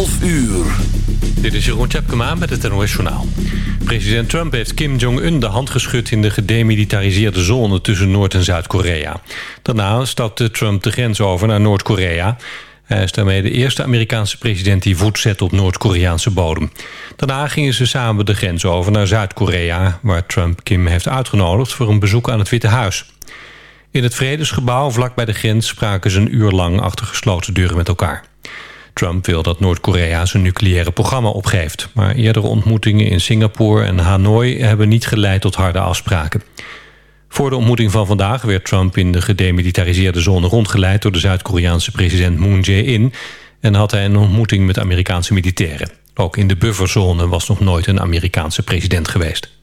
12 uur. Dit is Jeroen Tjepkema met het NOS Journaal. President Trump heeft Kim Jong-un de hand geschud... in de gedemilitariseerde zone tussen Noord- en Zuid-Korea. Daarna stapte Trump de grens over naar Noord-Korea. Hij is daarmee de eerste Amerikaanse president... die voet zet op Noord-Koreaanse bodem. Daarna gingen ze samen de grens over naar Zuid-Korea... waar Trump Kim heeft uitgenodigd voor een bezoek aan het Witte Huis. In het Vredesgebouw vlak bij de grens spraken ze een uur lang... achter gesloten deuren met elkaar. Trump wil dat Noord-Korea zijn nucleaire programma opgeeft. Maar eerdere ontmoetingen in Singapore en Hanoi... hebben niet geleid tot harde afspraken. Voor de ontmoeting van vandaag werd Trump in de gedemilitariseerde zone rondgeleid... door de Zuid-Koreaanse president Moon Jae-in... en had hij een ontmoeting met Amerikaanse militairen. Ook in de bufferzone was nog nooit een Amerikaanse president geweest.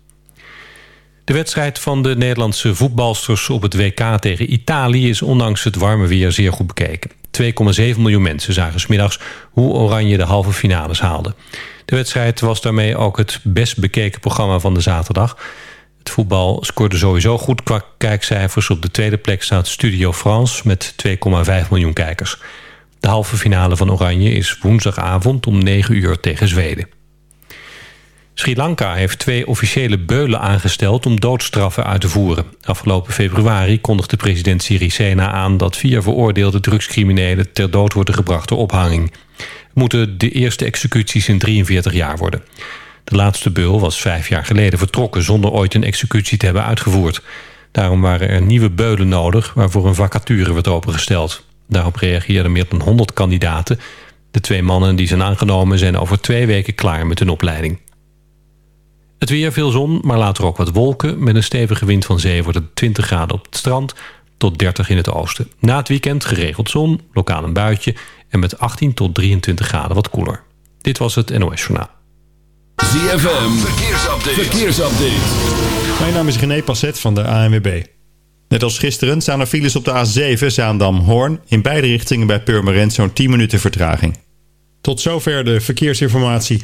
De wedstrijd van de Nederlandse voetbalsters op het WK tegen Italië... is ondanks het warme weer zeer goed bekeken. 2,7 miljoen mensen zagen smiddags hoe Oranje de halve finales haalde. De wedstrijd was daarmee ook het best bekeken programma van de zaterdag. Het voetbal scoorde sowieso goed qua kijkcijfers. Op de tweede plek staat Studio France met 2,5 miljoen kijkers. De halve finale van Oranje is woensdagavond om 9 uur tegen Zweden. Sri Lanka heeft twee officiële beulen aangesteld om doodstraffen uit te voeren. Afgelopen februari kondigde president Sirisena aan dat vier veroordeelde drugscriminelen ter dood worden gebracht door ophanging. Het moeten de eerste executies in 43 jaar worden. De laatste beul was vijf jaar geleden vertrokken zonder ooit een executie te hebben uitgevoerd. Daarom waren er nieuwe beulen nodig waarvoor een vacature werd opengesteld. Daarop reageerden meer dan 100 kandidaten. De twee mannen die zijn aangenomen zijn over twee weken klaar met hun opleiding. Het weer veel zon, maar later ook wat wolken. Met een stevige wind van zee wordt het 20 graden op het strand tot 30 in het oosten. Na het weekend geregeld zon, lokaal een buitje... en met 18 tot 23 graden wat koeler. Dit was het NOS Journaal. ZFM, verkeersupdate. verkeersupdate. Mijn naam is René Passet van de ANWB. Net als gisteren staan er files op de A7 Zaandam-Hoorn... in beide richtingen bij Purmerend zo'n 10 minuten vertraging. Tot zover de verkeersinformatie.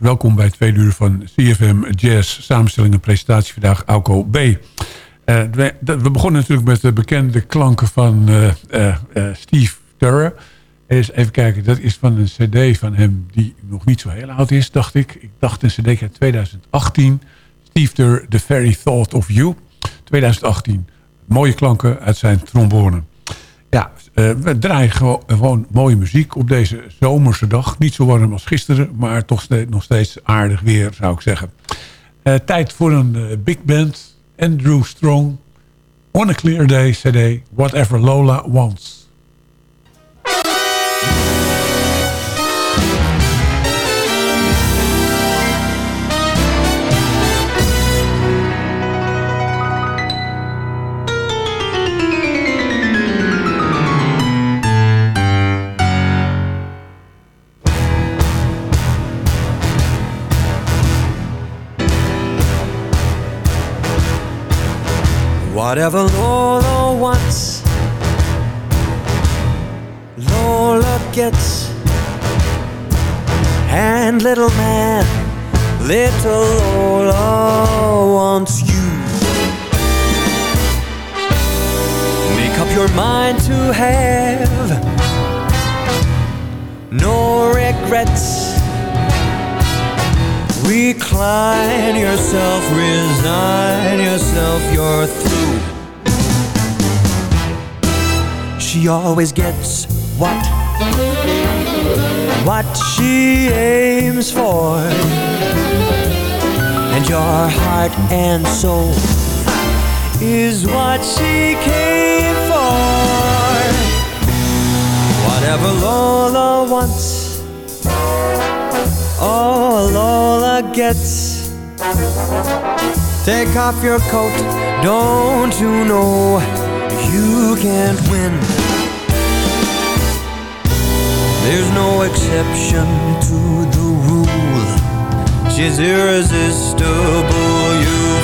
Welkom bij tweede uur van CFM Jazz. Samenstelling en presentatie vandaag Auko B. Eh, we, begonnen natuurlijk met de bekende klanken van eh, eh, Steve even kijken, dat is van een cd van hem die nog niet zo heel oud is, dacht ik. Ik dacht een cd uit 2018. Steve Turner, The Very Thought of You. 2018. Mooie klanken uit zijn trombone. Ja, eh, we draaien gewo- gewoon mooie muziek op deze zomerse dag. Niet zo warm als gisteren, maar toch nog steeds aardig weer, zou ik zeggen. Eh, tijd voor een eh, big band. Andrew Strong. On a Clear Day CD. Whatever Lola Wants. Whatever Lola wants, Lola gets. And little man, little Lola wants you. Make up your mind to have no regrets. Recline yourself, resign yourself, you're through. She always gets what what she aims for. And your heart and soul is what she came for. Whatever Lola wants Oh, Lola gets. Take off your coat, don't you know you can't win? There's no exception to the rule. She's irresistible, you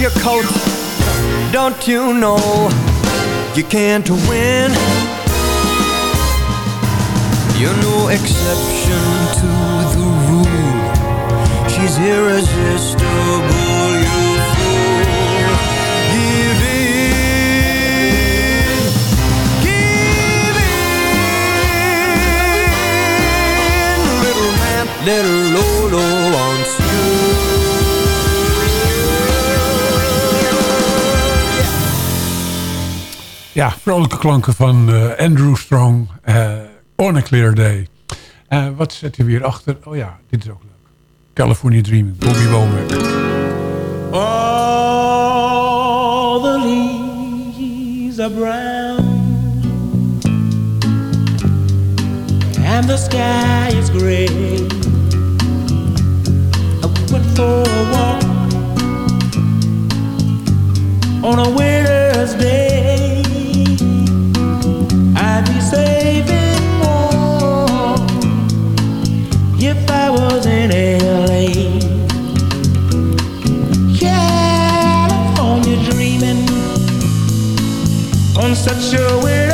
your coat, don't you know you can't win? You're no exception to the rule. She's irresistible, you fool. Give in. Give in, little man, little Lolo Ja, vrolijke klanken van eh, Andrew Strong. eh, on a Clear Day. Eh, wat zet hij weer achter? Oh ja, dit is ook leuk. California Dreaming, Bobby Womack. All the leaves are brown And the sky is gray I went for a walk On a winter's day on such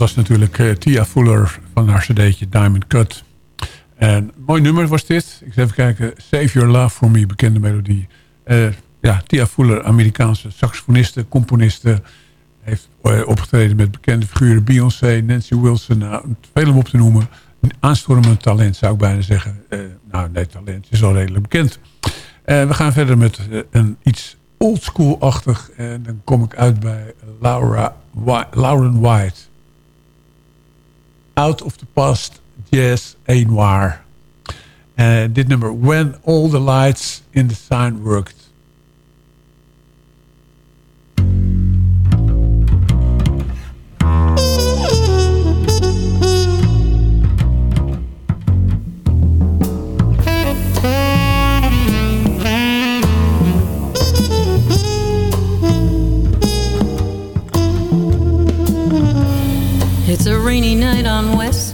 was natuurlijk eh, Tia Fuller van haar cd'tje Diamond Cut. En mooi nummer was dit. Ik eens even kijken. Save Your Love For Me, bekende melodie. Eh, ja, Tia Fuller, Amerikaanse saxofoniste, componiste. Heeft eh, opgetreden met bekende figuren. Beyoncé, Nancy Wilson. Nou, veel om op te noemen. Aanstormend talent zou ik bijna zeggen. Nou, nee, talent is al redelijk bekend. We gaan verder met een iets oldschool-achtig. En dan kom ik uit bij Laura Lauren White. Out of the Past, Jazz Waar. Eh, dit nummer, When All the Lights in the Sign Worked.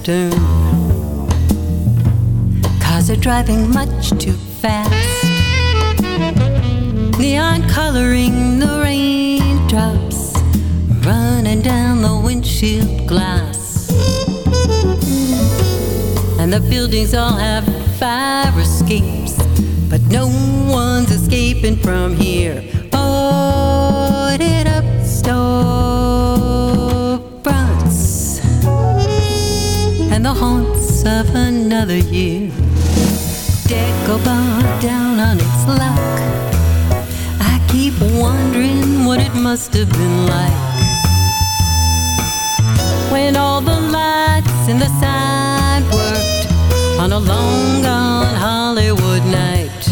Cars are driving much too fast. Neon coloring the raindrops, running down the windshield glass. And the buildings all have fire escapes, but no one's escaping from here. Boarded up storefronts the haunts of another year. Decobar down on its luck. I keep wondering what it must have been like when all the lights in the sign worked on a long gone Hollywood night.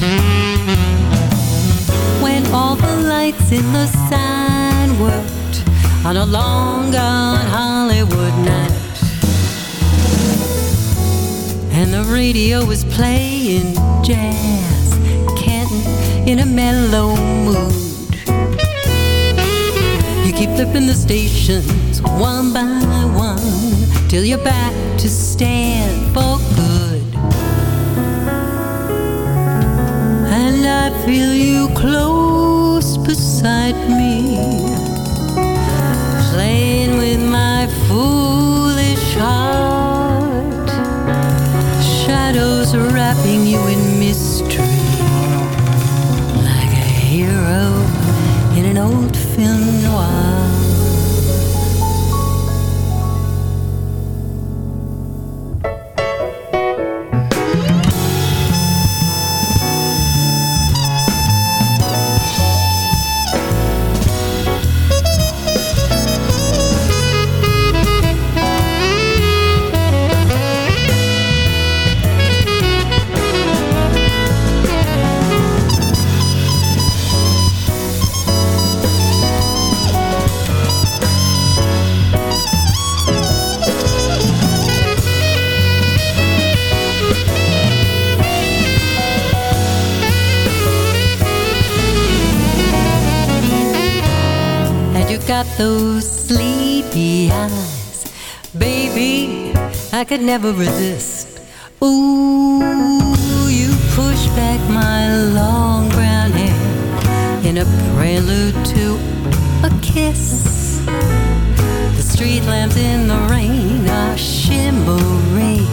When all the lights in the sign worked on a long gone Hollywood night. And the radio was playing jazz, Canton in a mellow mood. You keep flipping the stations one by one till you're back to stand for good. And I feel you close beside me, playing with my foolish heart. feel those sleepy eyes. Baby, I could never resist. Ooh, you push back my long brown hair in a prelude to a kiss. The street lamps in the rain are shimmering.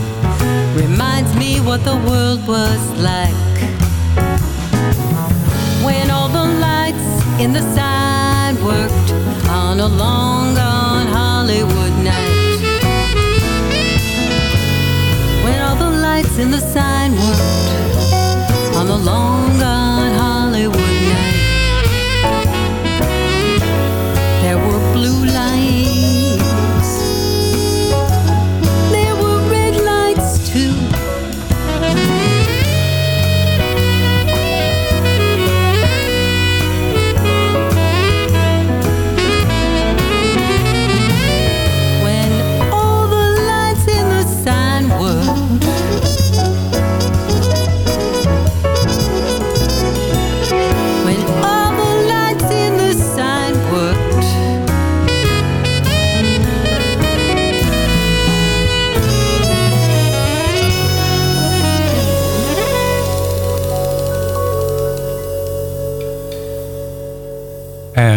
Reminds me what the world was like when all the lights in the sign worked on a long gone Hollywood night. When all the lights in the sign worked on the long gone Hollywood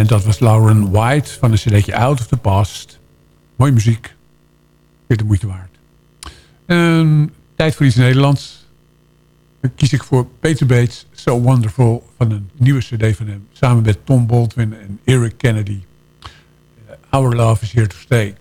En dat was Lauren White van een cd'tje Out of the Past. Mooie muziek. Weer de moeite waard. Tijd voor iets Nederlands. Dan kies ik voor Peter Bates, So Wonderful... van een nieuwe cd van hem. Samen met Tom Baldwin en Eric Kennedy. Our Love is Here to Stay.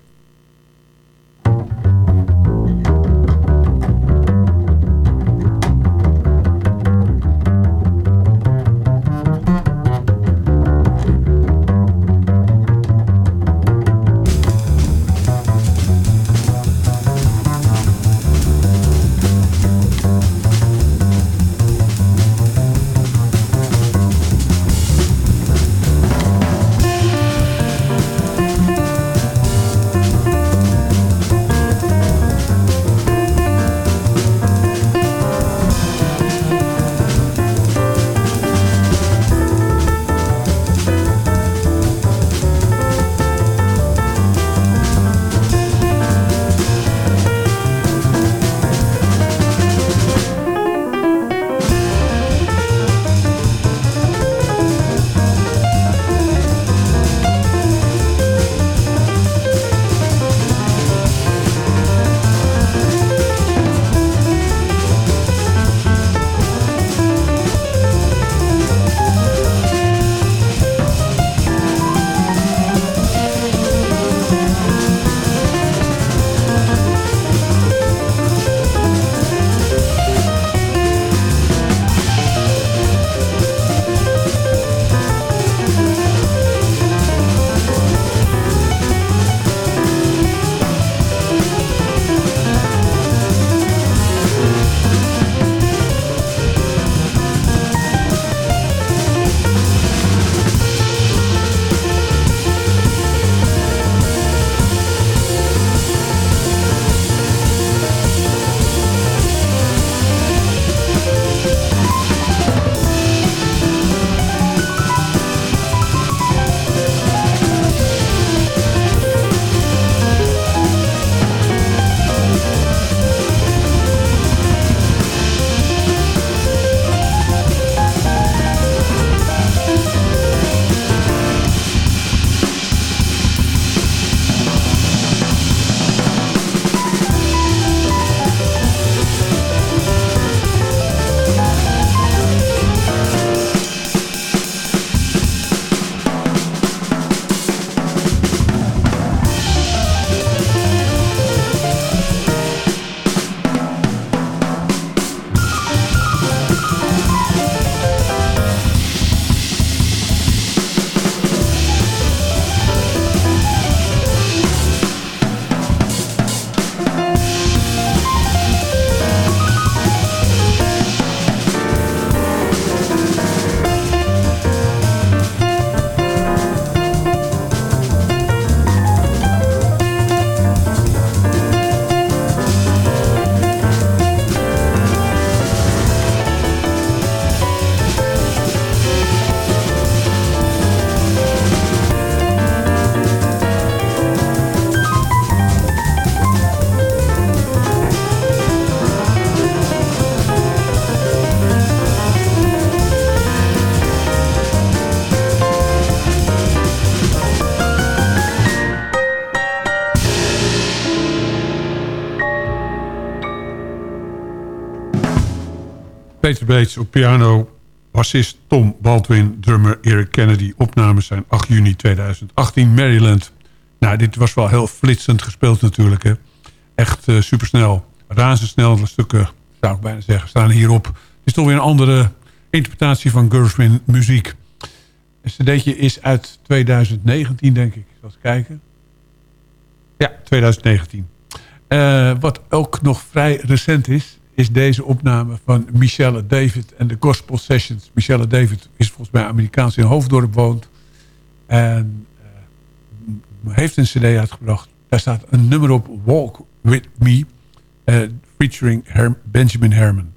Peter Bates op piano, bassist Tom Baldwin, drummer Eric Kennedy. Opnames zijn 8 juni 2018, Maryland. Nou, dit was wel heel flitsend gespeeld natuurlijk. Hè. Echt uh, supersnel, razendsnel. De stukken, zou ik bijna zeggen, staan hierop. Het is toch weer een andere interpretatie van Gershwin muziek. Het cd'tje is uit 2019, denk ik. Zal eens kijken. Ja, 2019. Uh, wat ook nog vrij recent is is deze opname van Michelle David en de Gospel Sessions. Michelle David is volgens mij Amerikaans in Hoofddorp woont. En uh, heeft een cd uitgebracht. Daar staat een nummer op, Walk With Me, uh, featuring Her Benjamin Herman.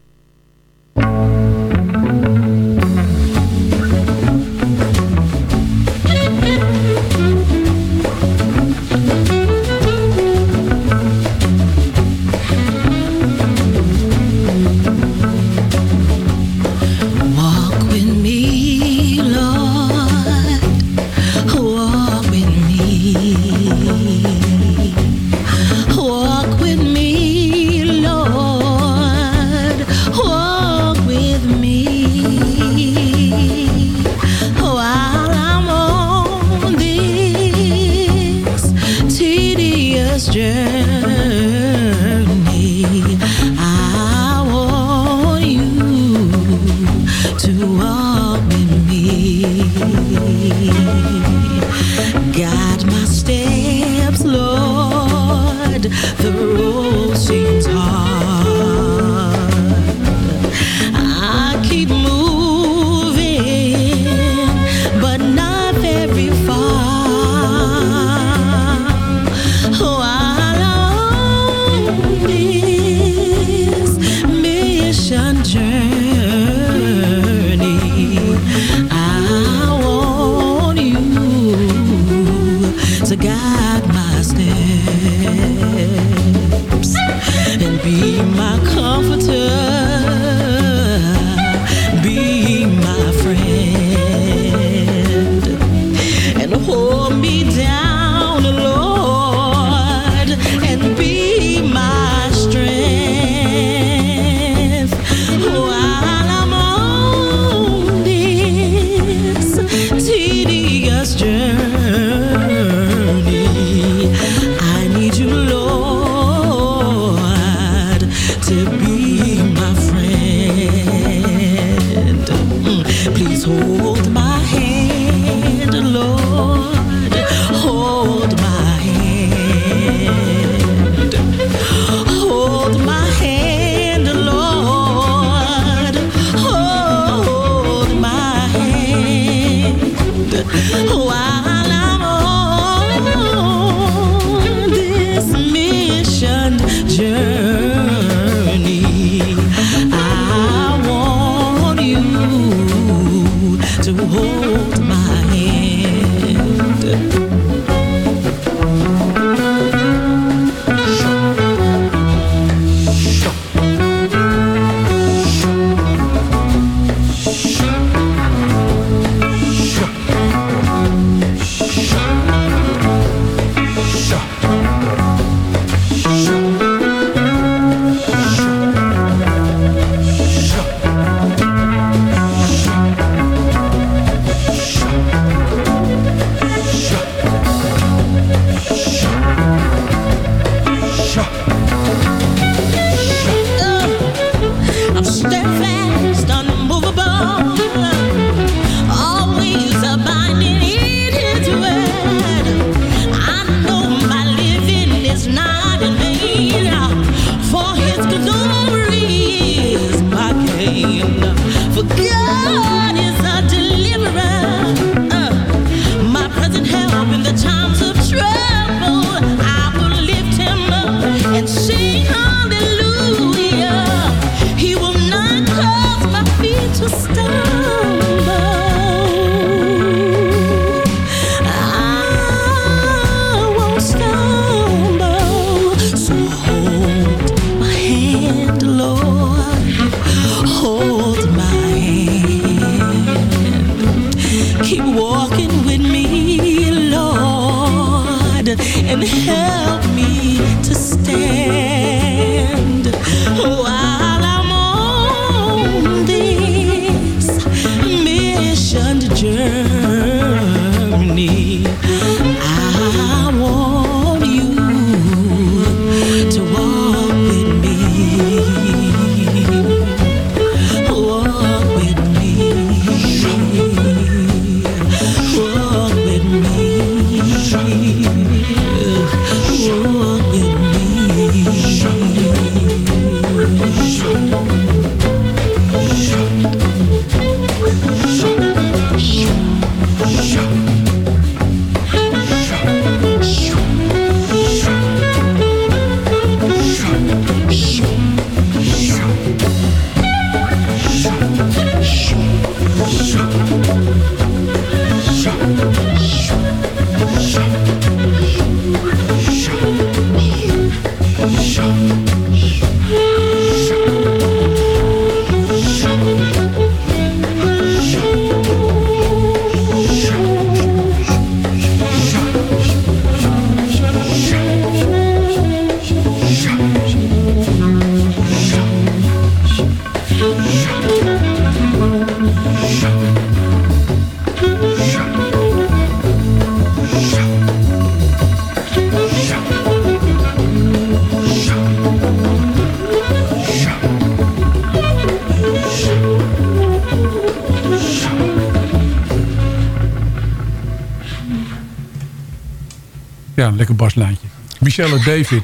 Lekker baslijntje. Michelle David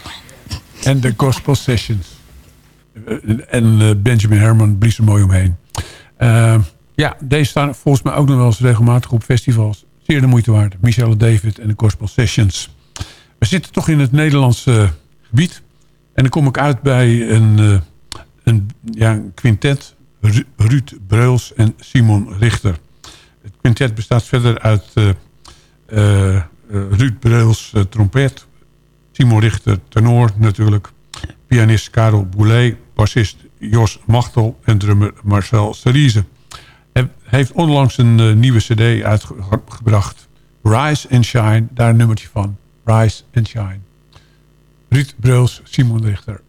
en de Gospel Sessions. Eh, En eh, Benjamin Herman blies er mooi omheen. Eh, ja, deze staan volgens mij ook nog wel eens regelmatig op festivals. Zeer de moeite waard. Michelle David en de Gospel Sessions. We zitten toch in het Nederlandse gebied. En dan kom ik uit bij een, een, ja, quintet. Ru- Ruud Breuls en Simon Richter. Het quintet bestaat verder uit Ruud Breuls eh, trompet. Simon Richter tenor natuurlijk. Pianist Karel Boulet. Bassist Jos Machtel. En drummer Marcel Cerise. Hij heeft onlangs een eh, nieuwe cd uitgebracht. Rise and Shine. Daar een nummertje van. Rise and Shine. Ruud Breuls, Simon Richter.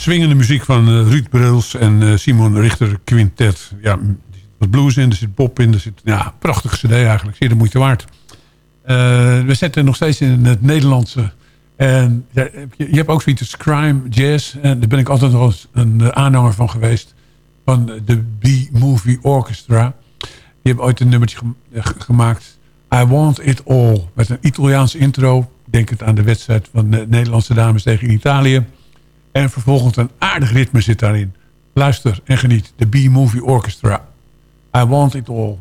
Swingende muziek van eh, Ruud Bruls en eh, Simon Richter Quintet. Ja, er zit wat blues in, er zit pop in. Er zit, ja, prachtige cd eigenlijk. Zeer de moeite waard. Eh, we zetten nog steeds in het Nederlandse. En je, je hebt ook zoiets als crime, jazz. En daar ben ik altijd nog een aanhanger van geweest. Van de B-Movie Orchestra. Die hebben ooit een nummertje gemaakt. I Want It All. Met een Italiaanse intro. Denk het aan de wedstrijd van de Nederlandse dames tegen Italië. En vervolgens een aardig ritme zit daarin. Luister en geniet. De B-Movie Orchestra. I Want It All.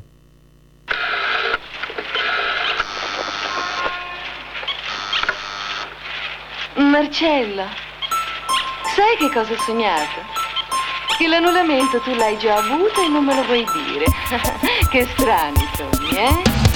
Marcello, sai che cosa ho sognato? Che l'annullamento tu l'hai già avuto e non me lo vuoi dire. che strani sogni, eh?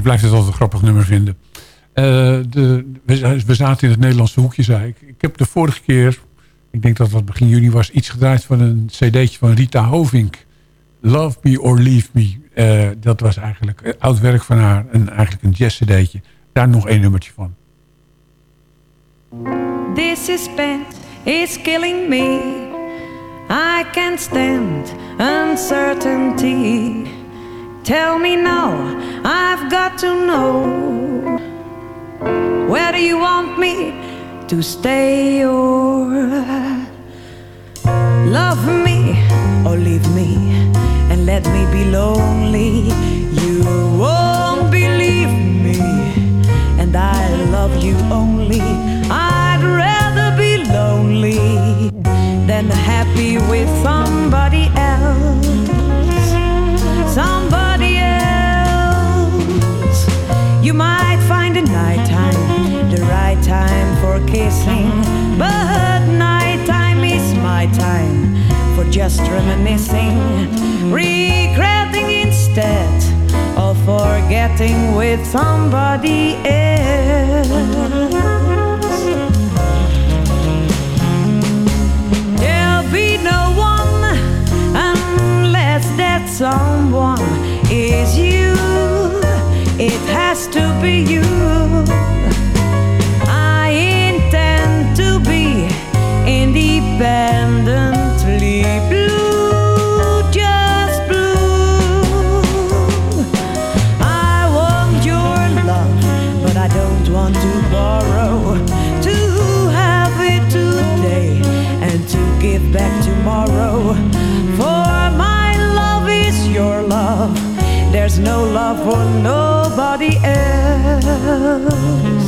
Ik blijf het altijd een grappig nummer vinden. Eh, de, we, zaten in het Nederlandse hoekje, zei ik. Ik heb de vorige keer, ik denk dat dat begin juni was... iets gedraaid van een cd'tje van Rita Hovink. Love Me or Leave Me. Eh, dat was eigenlijk oud werk van haar. En eigenlijk een jazz cd'tje. Daar nog één nummertje van. This suspense is killing me. I can't stand uncertainty. Tell me now, I've got to know. Where do you want me to stay or love me or leave me and let me be lonely? You won't believe me, and I love you only. I'd rather be lonely than happy with somebody else. Kissing. But nighttime is my time for just reminiscing, regretting instead of forgetting with somebody else. There'll be no one unless that someone is you. It has to be you. Independently blue, just blue. I want your love, but I don't want to borrow. To have it today and to give back tomorrow. For my love is your love. There's no love for nobody else.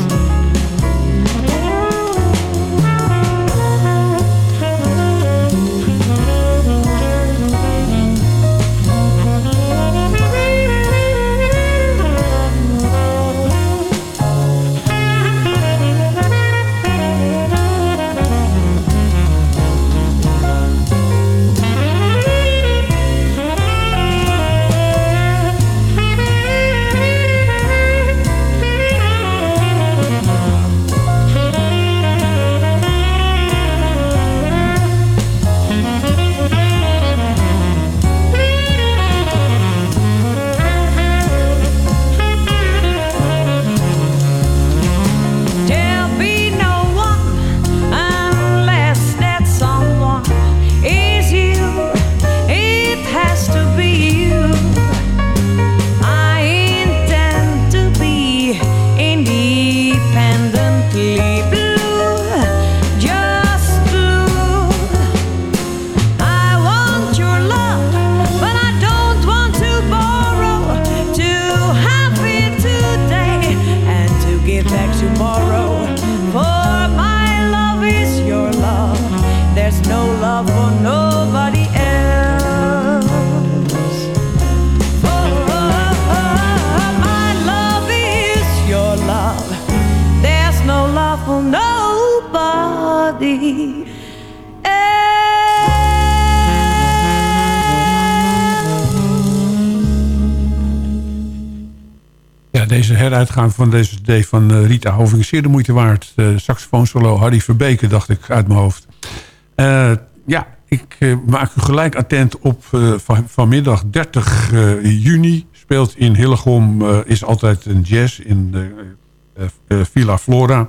Heruitgaan van deze CD van eh, Rita Hoving zeer de moeite waard. Uh, saxofoon solo Harry Verbeke, dacht ik uit mijn hoofd. Eh, ja, ik eh, maak u gelijk attent op eh, van, vanmiddag 30 eh, juni. Speelt in Hillegom, eh, is altijd een jazz in de eh, eh, Villa Flora.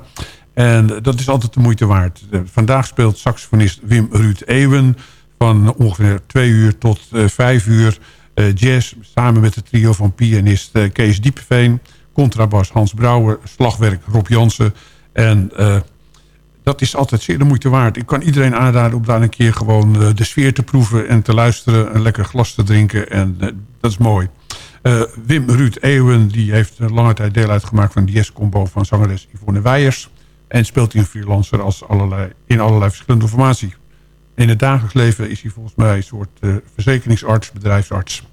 En dat is altijd de moeite waard. Eh, vandaag speelt saxofonist Wim Ruud Ewen van ongeveer twee uur tot eh, vijf uur eh, jazz. Samen met het trio van pianist eh, Kees Diepveen, contrabas Hans Brouwer, slagwerk Rob Jansen. En eh, dat is altijd zeer de moeite waard. Ik kan iedereen aanraden om daar een keer gewoon eh, de sfeer te proeven... en te luisteren, een lekker glas te drinken. En eh, dat is mooi. Wim Ruud Eeuwen die heeft lange tijd deel uitgemaakt... van de jazzcombo van zangeres Yvonne Weijers. En speelt in freelancer als allerlei, in allerlei verschillende formatie. In het dagelijks leven is hij volgens mij een soort verzekeringsarts, bedrijfsarts.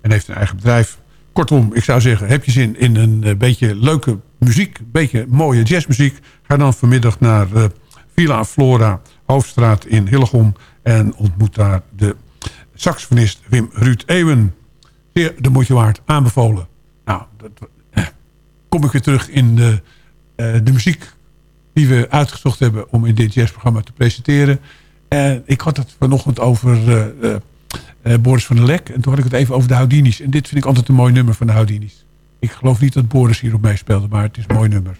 En heeft een eigen bedrijf. Kortom, ik zou zeggen, heb je zin in een eh, beetje leuke muziek... een beetje mooie jazzmuziek... ga dan vanmiddag naar eh, Villa Flora, Hoofdstraat in Hillegom... en ontmoet daar de saxofonist Wim Ruud Ewen. Zeer de moeite waard, aanbevolen. Nou, dat, eh, kom ik weer terug in de, de muziek die we uitgezocht hebben... om in dit jazzprogramma te presenteren. En ik had het vanochtend over Boris van der Lek. En toen had ik het even over de Houdinis. En dit vind ik altijd een mooi nummer van de Houdinis. Ik geloof niet dat Boris hierop meespeelde, maar het is een mooi nummer.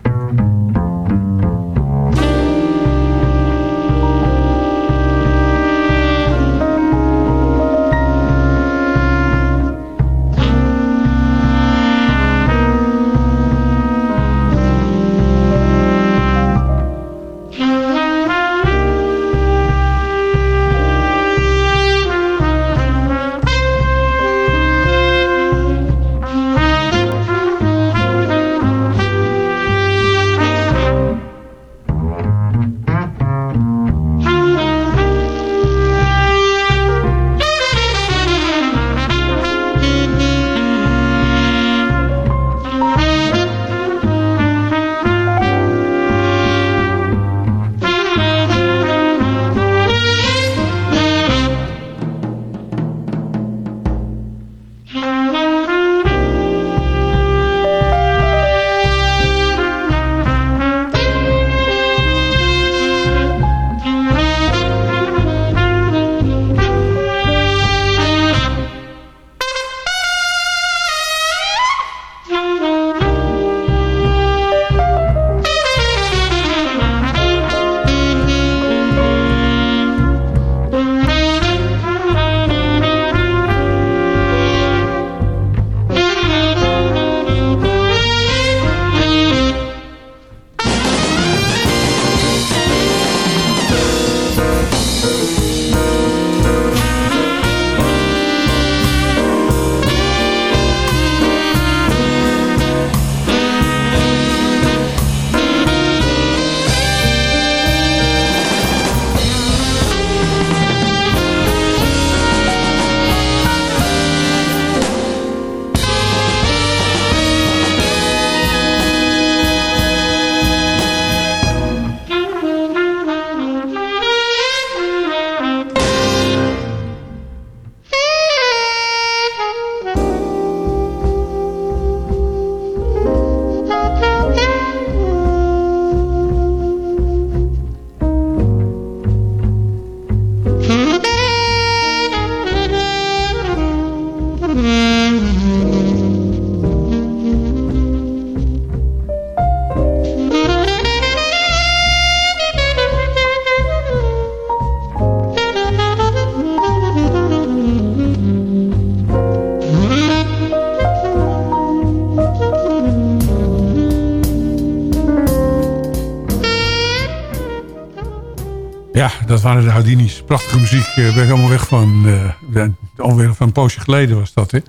Dat waren de Houdinis. Prachtige muziek. Uh, ben ik allemaal weg van. Uh, alweer van een poosje geleden was dat. Hè? En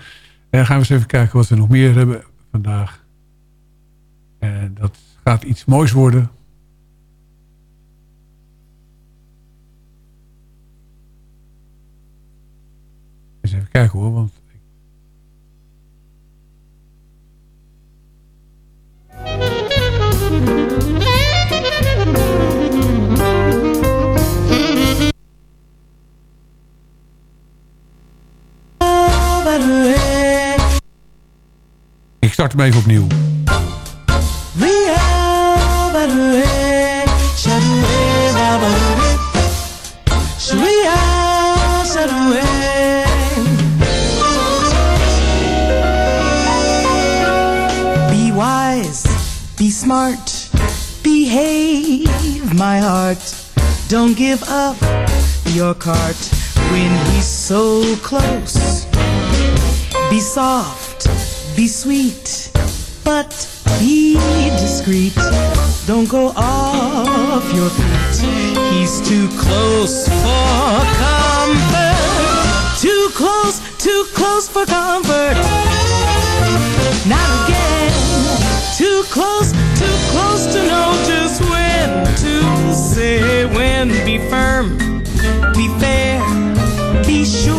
dan gaan we eens even kijken wat we nog meer hebben vandaag. En dat gaat iets moois worden. Eens even kijken hoor, want... Ik start hem even opnieuw. Be wise, be smart, behave, my heart. Don't give up your cart when he's so close. Be soft, be sweet, but be discreet. Don't go off your feet. He's too close for comfort. Too close, too close for comfort. Not again. Too close, too close to know just when to say when. Be firm, be fair, be sure,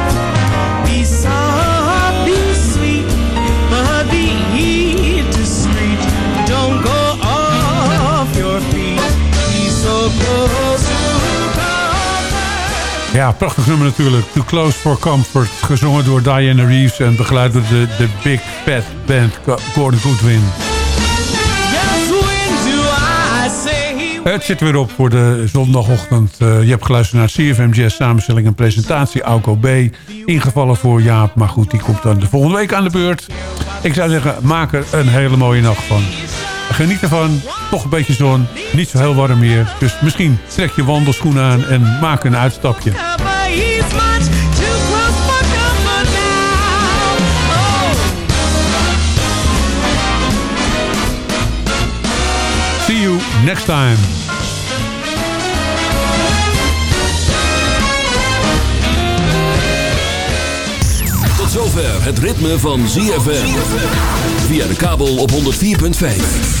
Ja, prachtig nummer natuurlijk. Too Close for Comfort. Gezongen door Diana Reeves en begeleid door de, de Big Fat Band Gordon Goodwin. Het zit weer op voor de zondagochtend. Uh, je hebt geluisterd naar CFM Jazz samenstelling en presentatie. Auko B. Ingevallen voor Jaap. Maar goed, die komt dan de volgende week aan de beurt. Ik zou zeggen, maak er een hele mooie nacht van. Geniet ervan. Toch een beetje zon. Niet zo heel warm meer. Dus misschien trek je wandelschoenen aan en maak een uitstapje. See you next time. Tot zover het ritme van ZFM. Via de kabel op 104.5.